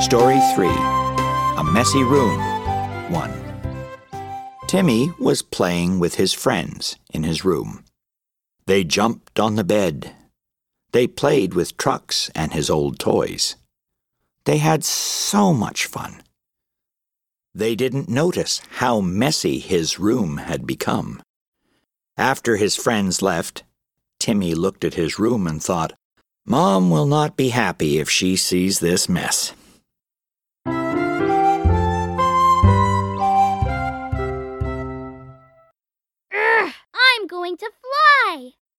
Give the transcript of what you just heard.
Story 3 A Messy Room 1 Timmy was playing with his friends in his room. They jumped on the bed. They played with trucks and his old toys. They had so much fun. They didn't notice how messy his room had become. After his friends left, Timmy looked at his room and thought, Mom will not be happy if she sees this mess. I'm going to fly!